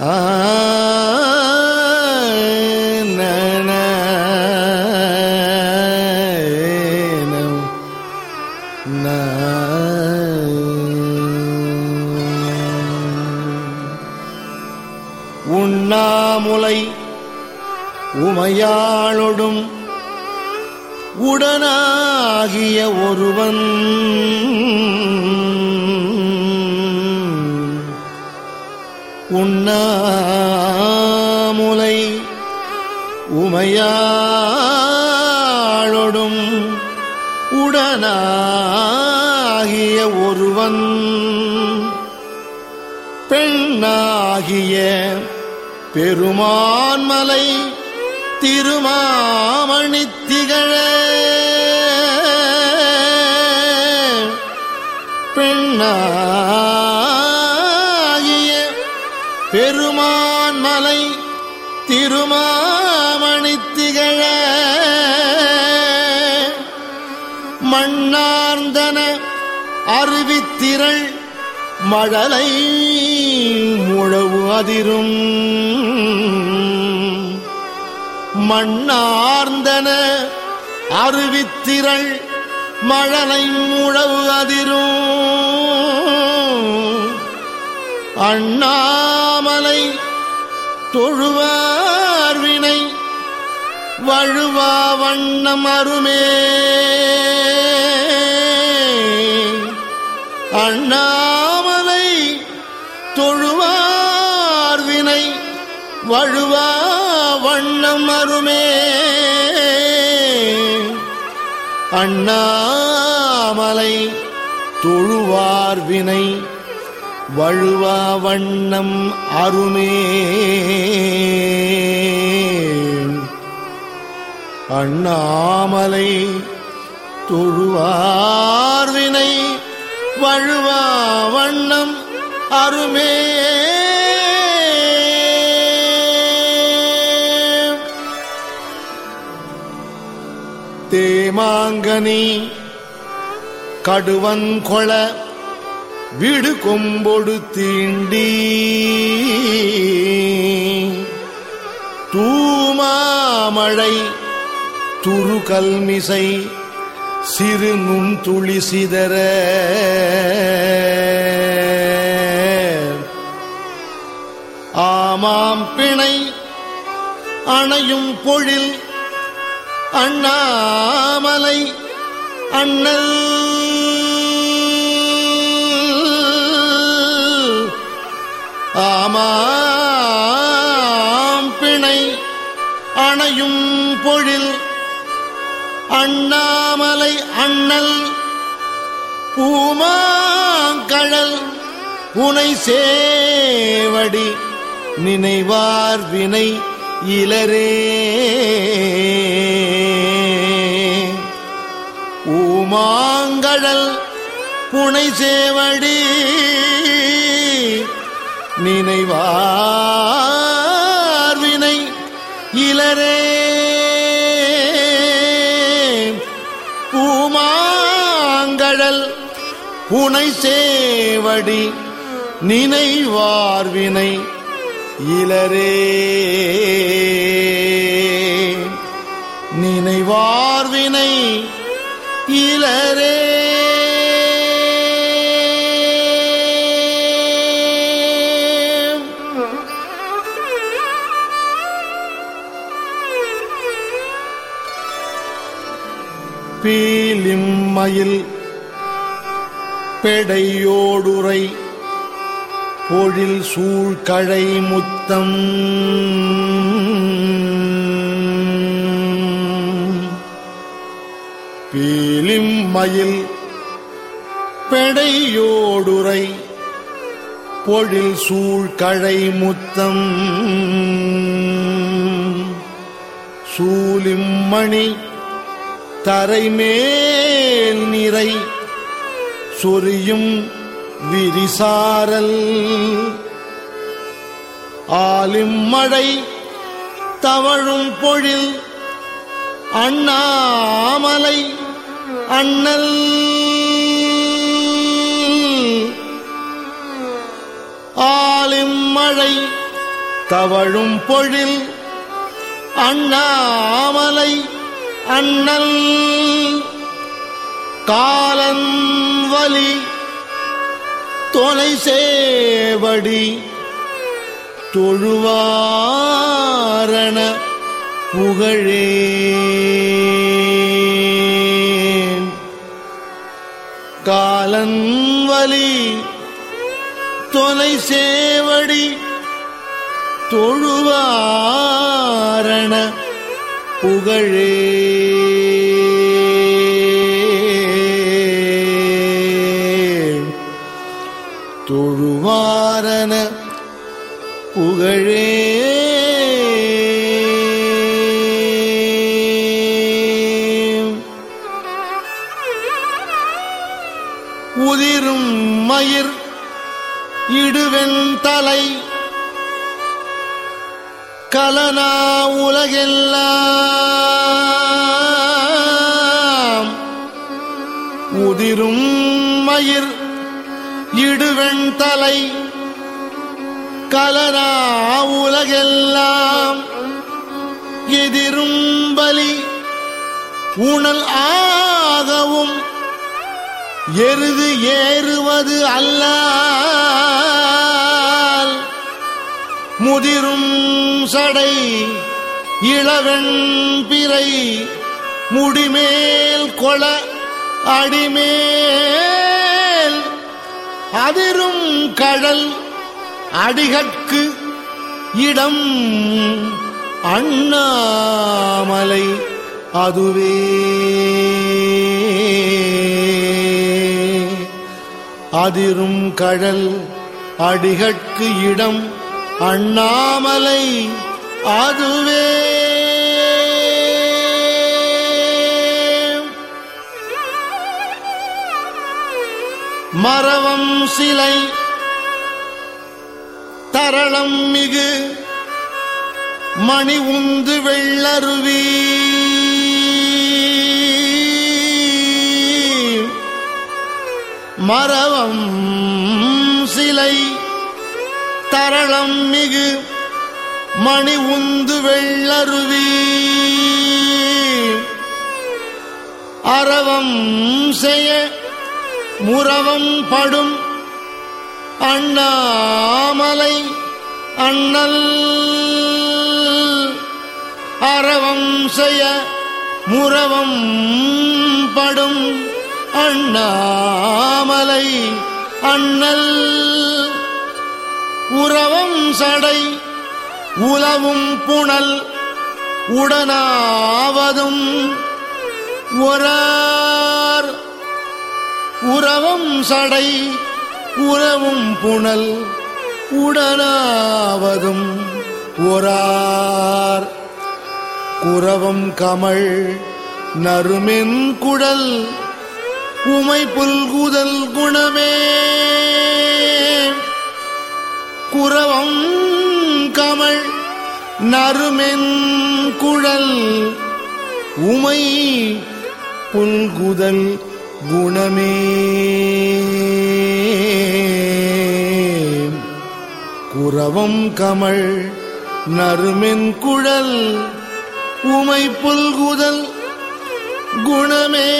உண்ணாமுலை உமையாளொடும் உடனாகிய ஒருவன். உண்ணாமுலை உமையாளொடும் உடனாகிய ஒருவன் பெண்ணாகிய பெருமான்மலை திருமாமணி திகழ பெண்ணா மண்ணார்ந்தன அருவித்திரள் மழலை முழவு அதிரும். மண்ணார்ந்தன அருவித்திரள் மழலை முழவு அதிரும். அண்ணாமலை தொழுவார் வழுவா வண்ணம் அருமே. அண்ணாமலை தொழுவார் வினை வழுவா வண்ணம் அருமே. அண்ணாமலை தொழுவார் வினை வழுவா வண்ணம் அருமே. அண்ணாமலை தொழுவார் வினை வழுவா வண்ணம் அருமே. தேமாங்கனி கடுவன்கொள விடு கொம்பொடு தீண்டி. தூமாமழை துரு கல்மிசை சிறு நுண் துளி சிதற. ஆமாம் பிணை அணையும் பொழில் அண்ணாமலை அண்ணல். ஆமாம் பிணை அணையும் பொழில் அண்ணாமலை அண்ணல் பூமாங்கழல் புனை சேவடி நினைவார் வினை இலரே. ஊமாங்கழல் புனை சேவடி நினைவார் பூமாங்கழல் புனை சேவடி நினைவார்வினை இளரே நினைவார்வினை இளரே மாயில் பெடையோடுரை பொழில் சூழ்கழை முத்தம். பீலிம்மயில் பெடையோடுரை பொழில் சூழ்கழை முத்தம். சூலிம்மணி தரைமே மேல் நிறை சொரியும் விரிசாரல். ஆலிம் மழை தவழும் பொழில் அண்ணாமலை அண்ணல். ஆலிம் மழை தவழும் பொழில் அண்ணாமலை அண்ணல். காலன்வலி தொலை சேவடி தொழுவாரண புகழேன் காலன்வலி தொலை சேவடி தொழுவாரண புகழே. உதிரும் மயிர் இடுவெண் தலை. கலனா உலகெல்லாம் உதிரும் மயிர் இடுவெண் தலை. கலனா உலகெல்லாம் எதிரும் பலி. உணல் ஆகவும் எருது ஏறுவது அல்ல முதிரும் சடை இளவெண் பிறை முடிமேல் கொள அடிமேல். அதிரும் கடல் அடிகட்கு இடம் அண்ணாமலை அதுவே. அதிரும் கடல் அடிகட்கு இடம் அண்ணாமலை அதுவே. மரவம் சிலை தரளம் மிகு மணி உந்து வெள்ளருவீ. மரவம் சிலை தரளம் மிகு மணி உந்து வெள்ளருவி. அறவம் செய்ய முறவம் படும் அண்ணாமலை அண்ணல். அறவம் செய்ய முறவம் அண்ணாமலை அண்ணல். உறவும் சடை உலவும் புனல் உடனாவதும் ஒரார். உறவும் சடை உறவும் புனல் உடனாவதும் ஒரார். குரவம் கமல் நறுமென் குடல் உமை புல்குதல் குணமே. குரவம் கமல் நறுமென் குழல் உமை புல்குதல் குணமே. குரவம் கமல் நறுமென் குழல் உமை புல்குதல் குணமே.